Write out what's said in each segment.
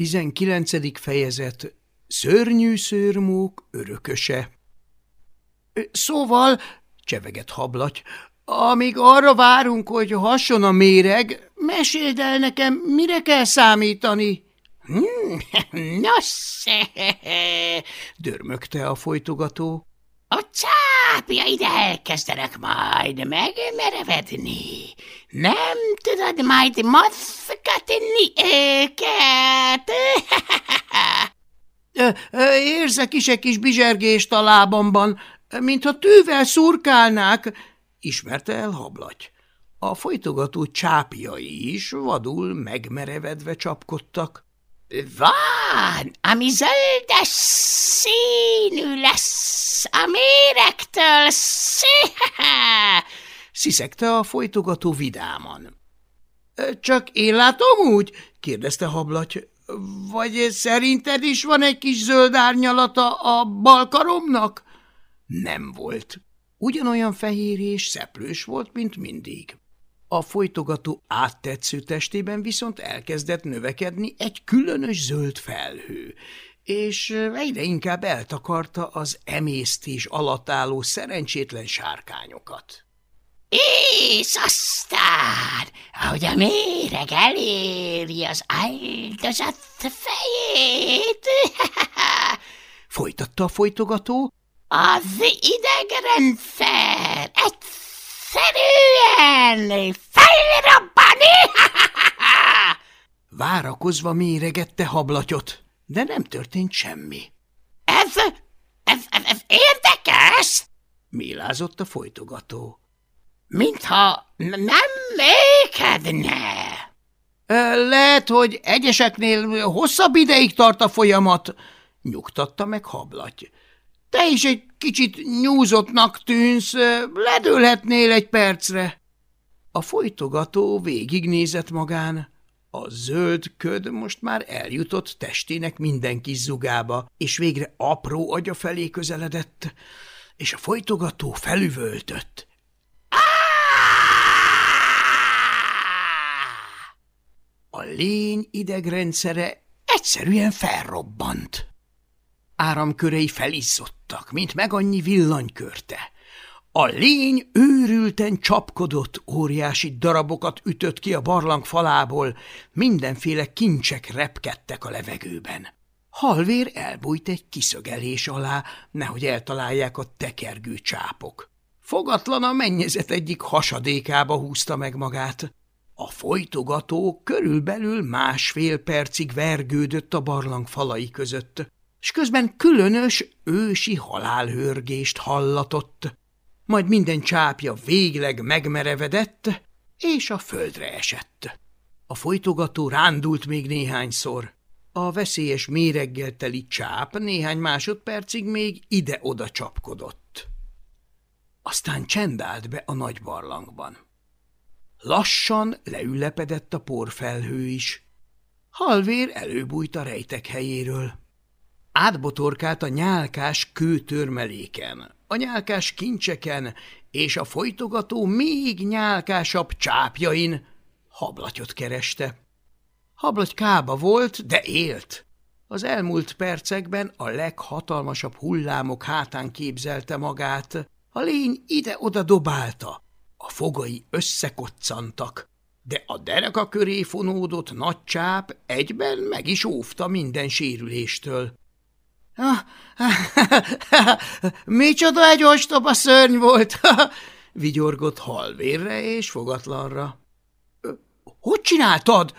19. fejezet Szörnyű szőrmók örököse Szóval, cseveget hablaty, amíg arra várunk, hogy hason a méreg, meséld el nekem, mire kell számítani? Hmm, nos, dörmögte a folytogató. A cápjaid elkezdenek majd megmerevedni. Nem tudod majd mozgatni őket. Érzek is egy kis bizsergést a lábamban, mintha tűvel szurkálnák, ismerte el hablaty. A folytogató csápjai is vadul megmerevedve csapkodtak. Van, ami zöldes színű lesz a méregtől, sziszegte a folytogató vidáman. Csak én látom úgy? kérdezte hablaty. Vagy szerinted is van egy kis zöld árnyalata a balkaromnak? Nem volt. Ugyanolyan fehér és szeplős volt, mint mindig. A folytogató áttetsző testében viszont elkezdett növekedni egy különös zöld felhő, és egyre inkább eltakarta az emésztés alatt álló szerencsétlen sárkányokat. És aztán, ahogy a méreg eléri az áldozat fejét, folytatta a folytogató, az idegrendszer egyszerűen felrobbani! Várakozva méregette hablatyot, de nem történt semmi. Ez, ez, ez, ez érdekes! Mélázott a folytogató. Mintha nem lékedne. Lehet, hogy egyeseknél hosszabb ideig tart a folyamat, nyugtatta meg hablaty. Te is egy kicsit nyúzottnak tűnsz, ledőlhetnél egy percre. A folytogató végignézett magán. A zöld köd most már eljutott testének minden kis zugába, és végre apró agya felé közeledett, és a folytogató felüvöltött. A lény idegrendszere egyszerűen felrobbant. Áramkörei felizzottak, mint meg annyi villanykörte. A lény őrülten csapkodott, óriási darabokat ütött ki a barlang falából, mindenféle kincsek repkedtek a levegőben. Halvér elbújt egy kiszögelés alá, nehogy eltalálják a tekergő csápok. Fogatlan a mennyezet egyik hasadékába húzta meg magát. A folytogató körülbelül másfél percig vergődött a barlang falai között és közben különös ősi halálhörgést hallatott. Majd minden csápja végleg megmerevedett, és a földre esett. A folytogató rándult még néhányszor. A veszélyes méreggel teli csáp néhány másodpercig még ide-oda csapkodott. Aztán csendált be a nagy barlangban. Lassan leülepedett a porfelhő is. Halvér előbújt a rejtek helyéről. Átbotorkált a nyálkás kőtörmeléken, a nyálkás kincseken és a folytogató még nyálkásabb csápjain hablatyot kereste. Hablaty kába volt, de élt. Az elmúlt percekben a leghatalmasabb hullámok hátán képzelte magát. A lény ide-oda dobálta, a fogai összekoccantak, de a dereka köré fonódott nagy csáp egyben meg is óvta minden sérüléstől. – Micsoda egy ostoba szörny volt! – vigyorgott halvérre és fogatlanra. – Hogy csináltad?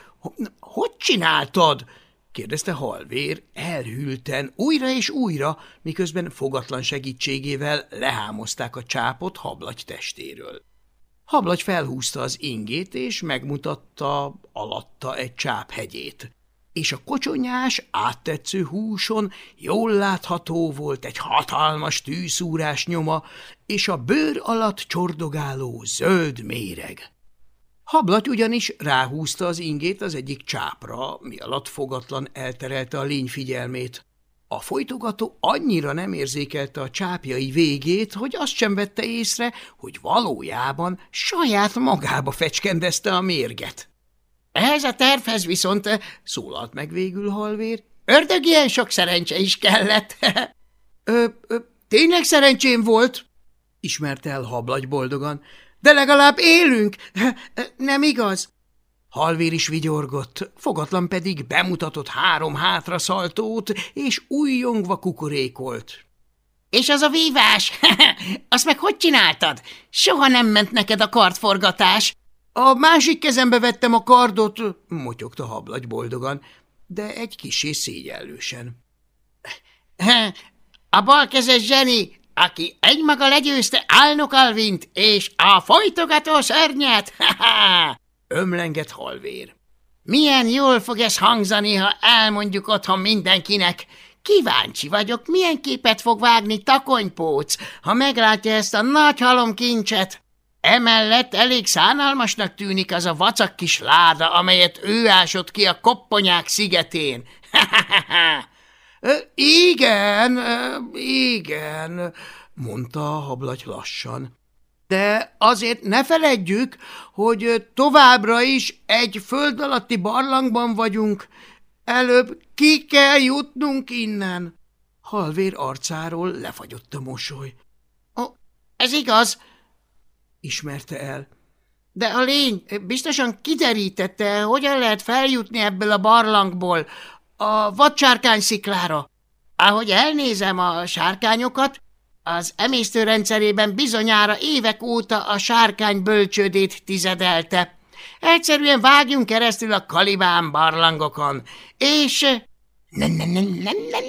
Hogy csináltad? – kérdezte halvér elhűlten, újra és újra, miközben fogatlan segítségével lehámozták a csápot hablagy testéről. Hablagy felhúzta az ingét, és megmutatta alatta egy csáp hegyét és a kocsonyás, áttetsző húson jól látható volt egy hatalmas tűszúrás nyoma, és a bőr alatt csordogáló zöld méreg. Hablaty ugyanis ráhúzta az ingét az egyik csápra, mi alatt fogatlan elterelte a lény figyelmét. A folytogató annyira nem érzékelte a csápjai végét, hogy azt sem vette észre, hogy valójában saját magába fecskendezte a mérget. Ehhez a tervhez viszont, szólalt meg végül halvér, ördög ilyen sok szerencse is kellett. ö, ö, tényleg szerencsém volt, ismerte el hablagy boldogan, de legalább élünk, nem igaz? Halvér is vigyorgott, fogatlan pedig bemutatott három hátraszaltót, és újjongva kukorékolt. És az a vívás, azt meg hogy csináltad? Soha nem ment neked a kardforgatás. A másik kezembe vettem a kardot, motyogta hablagy boldogan, de egy kisé szégyellősen. A balkezes zseni, aki egymaga legyőzte Álnok Alvint és a folytogató szörnyet, ömlengett halvér. Milyen jól fog ez hangzani, ha elmondjuk otthon mindenkinek. Kíváncsi vagyok, milyen képet fog vágni takonypóc, ha meglátja ezt a nagy halomkincset. Emellett elég szánalmasnak tűnik az a vacak kis láda, amelyet ő ásott ki a kopponyák szigetén. igen, igen, mondta a hablagy lassan. De azért ne feledjük, hogy továbbra is egy föld alatti barlangban vagyunk. Előbb ki kell jutnunk innen. Halvér arcáról lefagyott a mosoly. Ó, ez igaz, ismerte el. De a lény biztosan kiderítette, hogyan lehet feljutni ebből a barlangból a vadsárkány sziklára. Ahogy elnézem a sárkányokat, az emésztőrendszerében bizonyára évek óta a sárkány bölcsődét tizedelte. Egyszerűen vágjunk keresztül a kalibán barlangokon, és... Nem, nem, nem, nem, nem,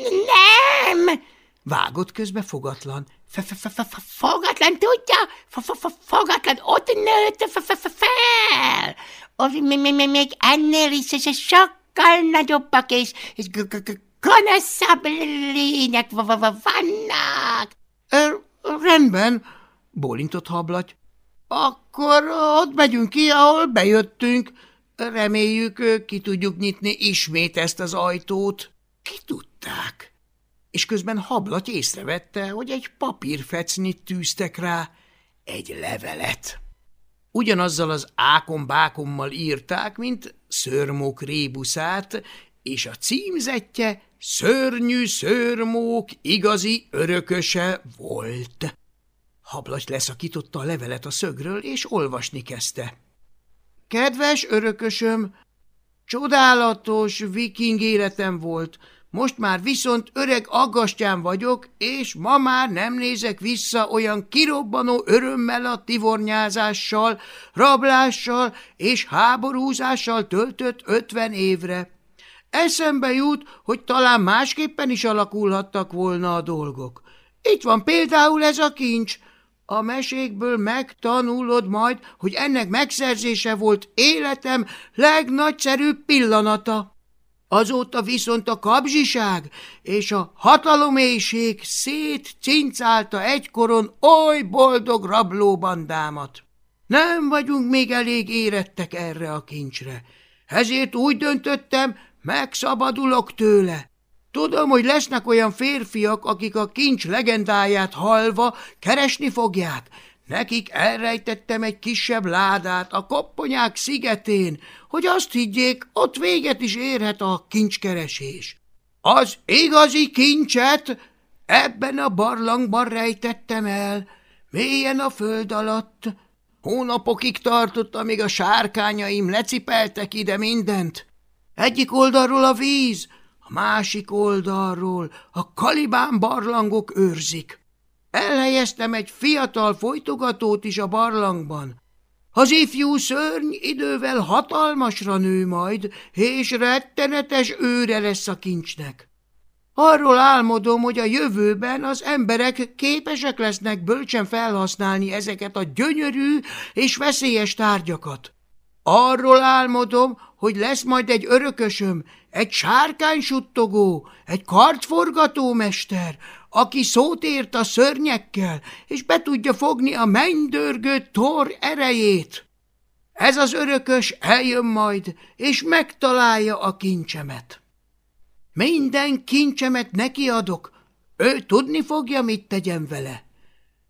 nem! Vágott közbe fogatlan. Fogatlan tudja? Fogatlan ott nőtt fel! Még ennél is sokkal nagyobbak és gonoszabb lények vannak. Rendben, bólintott hablaty. Akkor ott megyünk ki, ahol bejöttünk. Reméljük, ki tudjuk nyitni ismét ezt az ajtót. Ki tudták? És közben hablaty észrevette, hogy egy papírfecnit tűztek rá, egy levelet. Ugyanazzal az ákom-bákommal írták, mint szörmók rébuszát, és a címzetje szörnyű szörmók igazi örököse volt. Hablaty leszakította a levelet a szögről, és olvasni kezdte. Kedves örökösöm, csodálatos viking életem volt, most már viszont öreg aggastyán vagyok, és ma már nem nézek vissza olyan kirobbanó örömmel a tivornyázással, rablással és háborúzással töltött ötven évre. Eszembe jut, hogy talán másképpen is alakulhattak volna a dolgok. Itt van például ez a kincs. A mesékből megtanulod majd, hogy ennek megszerzése volt életem legnagyszerűbb pillanata. Azóta viszont a kabzsiság és a hatalomélység szétcincálta egykoron oly boldog rablóbandámat. Nem vagyunk még elég érettek erre a kincsre, ezért úgy döntöttem, Megszabadulok tőle. Tudom, hogy lesznek olyan férfiak, akik a kincs legendáját halva keresni fogják. Nekik elrejtettem egy kisebb ládát a kopponyák szigetén, hogy azt higgyék, ott véget is érhet a kincskeresés. Az igazi kincset ebben a barlangban rejtettem el, mélyen a föld alatt. Hónapokig tartott, amíg a sárkányaim lecipeltek ide mindent. Egyik oldalról a víz, a másik oldalról a kalibán barlangok őrzik. Elhelyeztem egy fiatal folytogatót is a barlangban. Az ifjú szörny idővel hatalmasra nő majd, és rettenetes őre lesz a kincsnek. Arról álmodom, hogy a jövőben az emberek képesek lesznek bölcsen felhasználni ezeket a gyönyörű és veszélyes tárgyakat. Arról álmodom, hogy lesz majd egy örökösöm, egy sárkánysuttogó, egy kartforgató mester, aki szót ért a szörnyekkel, és be tudja fogni a mennydörgő tor erejét. Ez az örökös eljön majd, és megtalálja a kincsemet. Minden kincsemet neki adok, ő tudni fogja, mit tegyen vele.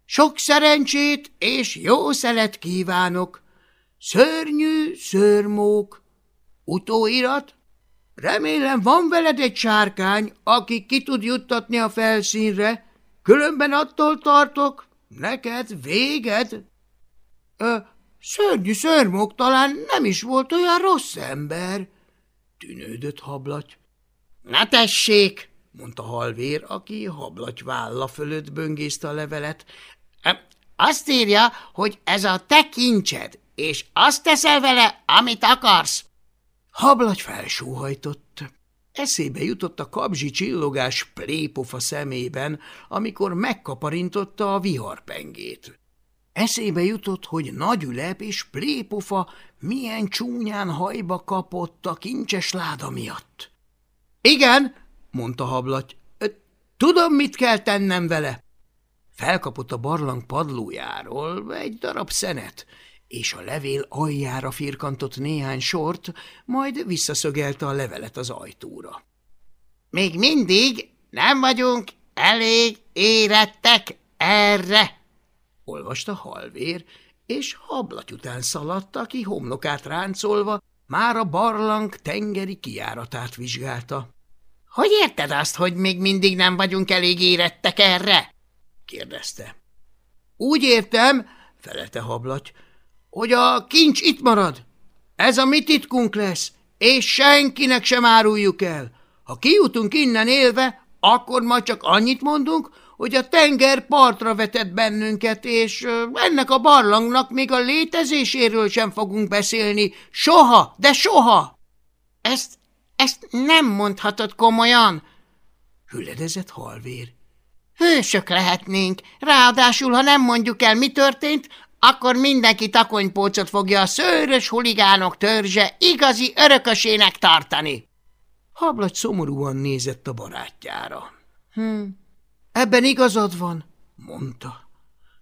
Sok szerencsét és jó szelet kívánok, Szörnyű szörmók, Utóirat? Remélem van veled egy sárkány, aki ki tud juttatni a felszínre, különben attól tartok, neked véged. Ö, szörnyű szörmok talán nem is volt olyan rossz ember, tűnődött hablaty. Na tessék, mondta halvér, aki hablaty válla fölött böngészte a levelet. Azt írja, hogy ez a te kincsed, és azt teszel vele, amit akarsz. Hablagy felsóhajtott. Eszébe jutott a kabzsi csillogás plépofa szemében, amikor megkaparintotta a viharpengét. Eszébe jutott, hogy nagy ülep és plépofa milyen csúnyán hajba kapott a kincses láda miatt. – Igen, mondta hablaty, tudom, mit kell tennem vele. Felkapott a barlang padlójáról egy darab szenet, és a levél aljára firkantott néhány sort, majd visszaszögelte a levelet az ajtóra. – Még mindig nem vagyunk elég érettek erre! – olvasta halvér, és hablaty után szaladt, aki homlokát ráncolva már a barlang tengeri kiáratát vizsgálta. – Hogy érted azt, hogy még mindig nem vagyunk elég érettek erre? – kérdezte. – Úgy értem – felelte hablaty, hogy a kincs itt marad. Ez a mi titkunk lesz, és senkinek sem áruljuk el. Ha kijutunk innen élve, akkor majd csak annyit mondunk, hogy a tenger partra vetett bennünket, és ennek a barlangnak még a létezéséről sem fogunk beszélni. Soha, de soha! Ezt, ezt nem mondhatod komolyan, hüledezett halvér. Hősök lehetnénk, ráadásul, ha nem mondjuk el, mi történt, akkor mindenki takonypócot fogja a szőrös huligánok törzse igazi örökösének tartani. Hablagy szomorúan nézett a barátjára. Hm, ebben igazad van, mondta.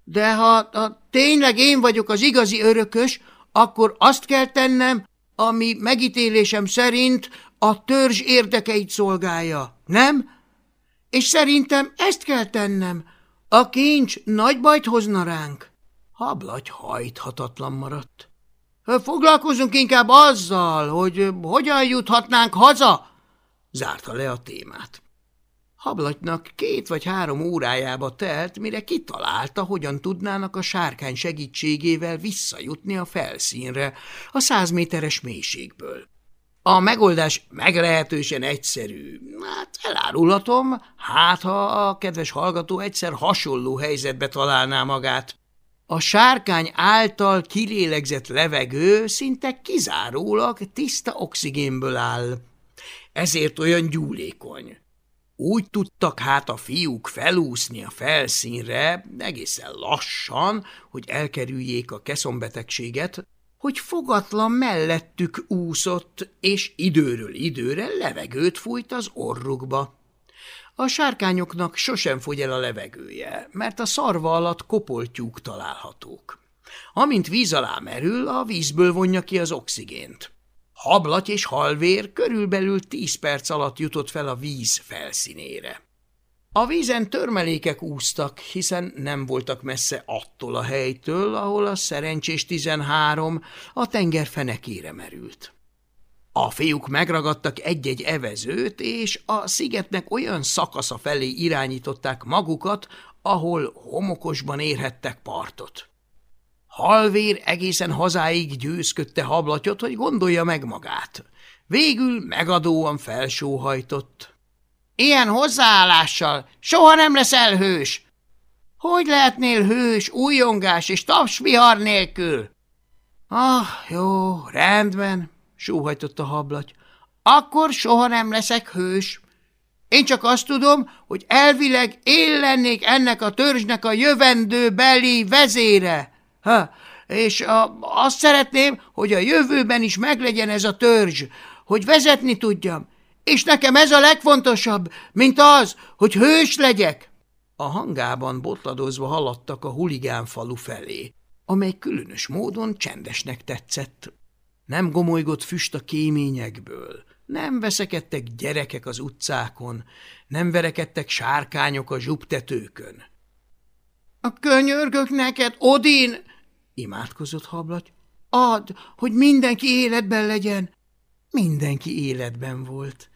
De ha, ha tényleg én vagyok az igazi örökös, akkor azt kell tennem, ami megítélésem szerint a törzs érdekeit szolgálja, nem? És szerintem ezt kell tennem. A kincs nagy bajt hozna ránk. Hablagy hajthatatlan maradt. Foglalkozunk inkább azzal, hogy hogyan juthatnánk haza, zárta le a témát. Hablatynak két vagy három órájába telt, mire kitalálta, hogyan tudnának a sárkány segítségével visszajutni a felszínre, a száz méteres mélységből. A megoldás meglehetősen egyszerű. Hát elárulhatom, hát ha a kedves hallgató egyszer hasonló helyzetbe találná magát. A sárkány által kilélegzett levegő szinte kizárólag tiszta oxigénből áll. Ezért olyan gyúlékony. Úgy tudtak hát a fiúk felúszni a felszínre, egészen lassan, hogy elkerüljék a keszombetegséget, hogy fogatlan mellettük úszott, és időről időre levegőt fújt az orrukba. A sárkányoknak sosem fogy el a levegője, mert a szarva alatt kopoltyúk találhatók. Amint víz alá merül, a vízből vonja ki az oxigént. Hablaty és halvér körülbelül tíz perc alatt jutott fel a víz felszínére. A vízen törmelékek úsztak, hiszen nem voltak messze attól a helytől, ahol a szerencsés tizenhárom a tenger fenekére merült. A fiúk megragadtak egy-egy evezőt, és a szigetnek olyan szakasza felé irányították magukat, ahol homokosban érhettek partot. Halvér egészen hazáig győzködte hablatyot, hogy gondolja meg magát. Végül megadóan felsóhajtott. Ilyen hozzáállással soha nem leszel hős. Hogy lehetnél hős, újongás és tapsvihar nélkül? Ah, jó, rendben, sóhajtott a hablaty. Akkor soha nem leszek hős. Én csak azt tudom, hogy elvileg én lennék ennek a törzsnek a jövendőbeli vezére. Ha, és a, azt szeretném, hogy a jövőben is meglegyen ez a törzs, hogy vezetni tudjam, és nekem ez a legfontosabb, mint az, hogy hős legyek. A hangában botladozva haladtak a huligán falu felé, amely különös módon csendesnek tetszett. Nem gomolygott füst a kéményekből, nem veszekedtek gyerekek az utcákon, nem verekedtek sárkányok a zsubtetőkön. – A könyörgök neked, Odin! – imádkozott hablaty. – Add, hogy mindenki életben legyen! mindenki életben volt.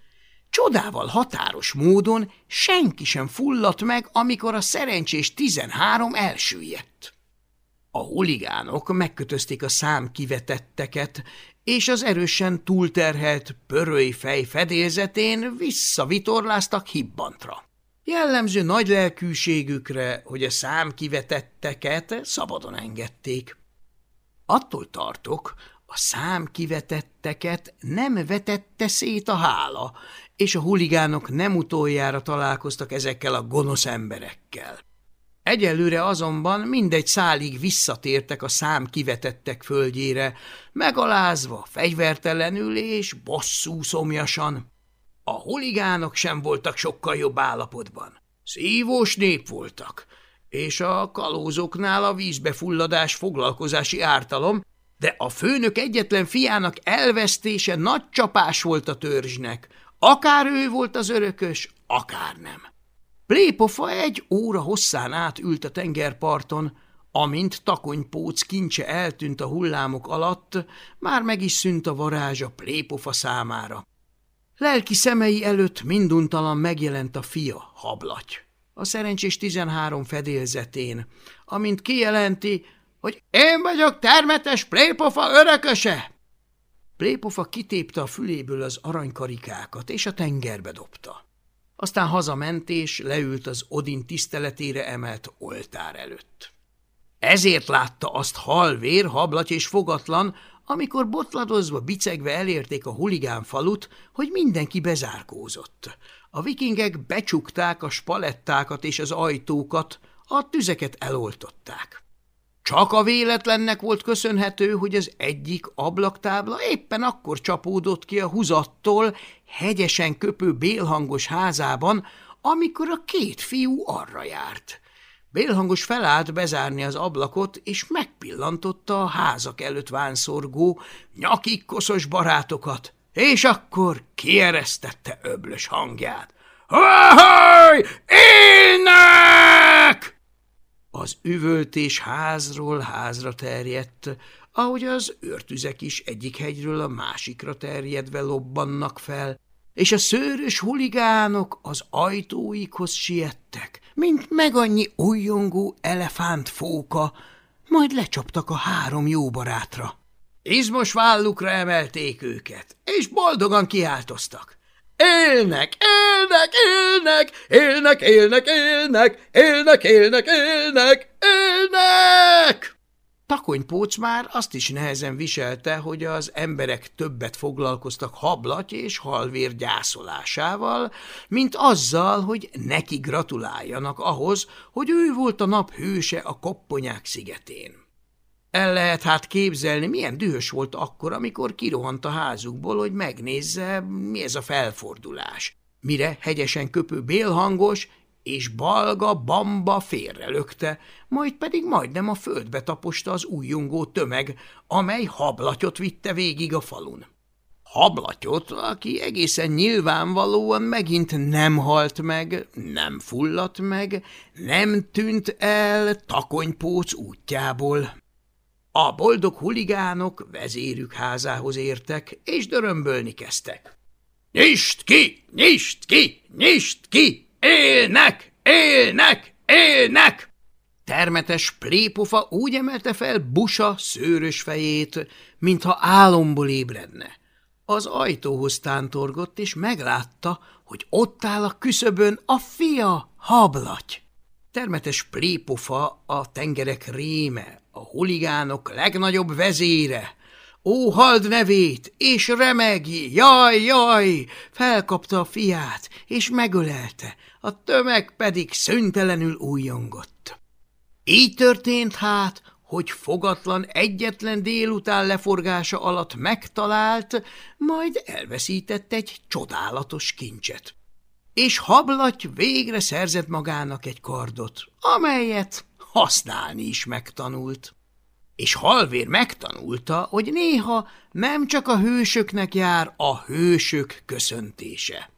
Csodával határos módon senki sem fulladt meg, amikor a szerencsés tizenhárom elsüllyedt. A huligánok megkötözték a szám kivetetteket, és az erősen túlterhelt fej fedélzetén visszavitorláztak hibbantra. Jellemző nagy lelkűségükre, hogy a szám kivetetteket szabadon engedték. Attól tartok, a szám kivetetteket nem vetette szét a hála, és a huligánok nem utoljára találkoztak ezekkel a gonosz emberekkel. Egyelőre azonban mindegy szálig visszatértek a szám kivetettek földjére, megalázva, fegyvertelenül és bosszú szomjasan. A huligánok sem voltak sokkal jobb állapotban. Szívós nép voltak, és a kalózoknál a vízbefulladás foglalkozási ártalom, de a főnök egyetlen fiának elvesztése nagy csapás volt a törzsnek, akár ő volt az örökös, akár nem. Plépofa egy óra hosszán át ült a tengerparton, amint takonypóc kincse eltűnt a hullámok alatt, már meg is szűnt a varázsa Plépofa számára. Lelki szemei előtt minduntalan megjelent a fia, hablaty. A szerencsés tizenhárom fedélzetén, amint kijelenti, hogy én vagyok termetes Plépofa örököse. Plépofa kitépte a füléből az aranykarikákat, és a tengerbe dobta. Aztán hazament, és leült az Odin tiszteletére emelt oltár előtt. Ezért látta azt halvér, hablaty és fogatlan, amikor botladozva, bicegve elérték a huligán falut, hogy mindenki bezárkózott. A vikingek becsukták a spalettákat és az ajtókat, a tüzeket eloltották. Csak a véletlennek volt köszönhető, hogy az egyik ablaktábla éppen akkor csapódott ki a húzattól hegyesen köpő bélhangos házában, amikor a két fiú arra járt. Bélhangos felállt bezárni az ablakot, és megpillantotta a házak előtt vánszorgó, nyakik koszos barátokat, és akkor kieresztette öblös hangját. – Ahoy! Élnek! Üvöltés házról házra terjedt, ahogy az őrtüzek is egyik hegyről a másikra terjedve lobbannak fel, és a szőrös huligánok az ajtóikhoz siettek, mint meg annyi újjongó elefántfóka, majd lecsaptak a három jó barátra. Izmos vállukra emelték őket, és boldogan kiáltoztak. Élnek, élnek, élnek, élnek, élnek, élnek, élnek, élnek, élnek, élnek! Takonypóc már azt is nehezen viselte, hogy az emberek többet foglalkoztak hablaty és halvér gyászolásával, mint azzal, hogy neki gratuláljanak ahhoz, hogy ő volt a nap hőse a Kopponyák szigetén. El lehet hát képzelni, milyen dühös volt akkor, amikor kirohant a házukból, hogy megnézze, mi ez a felfordulás. Mire hegyesen köpő bélhangos és balga bamba félrelökte, majd pedig majdnem a földbe taposta az újjongó tömeg, amely hablatyot vitte végig a falun. Hablatyot, aki egészen nyilvánvalóan megint nem halt meg, nem fulladt meg, nem tűnt el takonypóc útjából. A boldog huligánok vezérük házához értek, és dörömbölni kezdtek. – Nyisd ki! Nyisd ki! Nyisd ki! Élnek! Élnek! Élnek! Termetes plépofa úgy emelte fel busa szőrös fejét, mintha álomból ébredne. Az ajtóhoz tántorgott, és meglátta, hogy ott áll a küszöbön a fia, hablaty. Termetes plépofa a tengerek réme, a huligánok legnagyobb vezére. Ó, hald nevét, és remegi, jaj, jaj! Felkapta a fiát, és megölelte, a tömeg pedig szüntelenül újjongott. Így történt hát, hogy fogatlan egyetlen délután leforgása alatt megtalált, majd elveszített egy csodálatos kincset. És hablaty végre szerzett magának egy kardot, amelyet használni is megtanult. És halvér megtanulta, hogy néha nem csak a hősöknek jár a hősök köszöntése.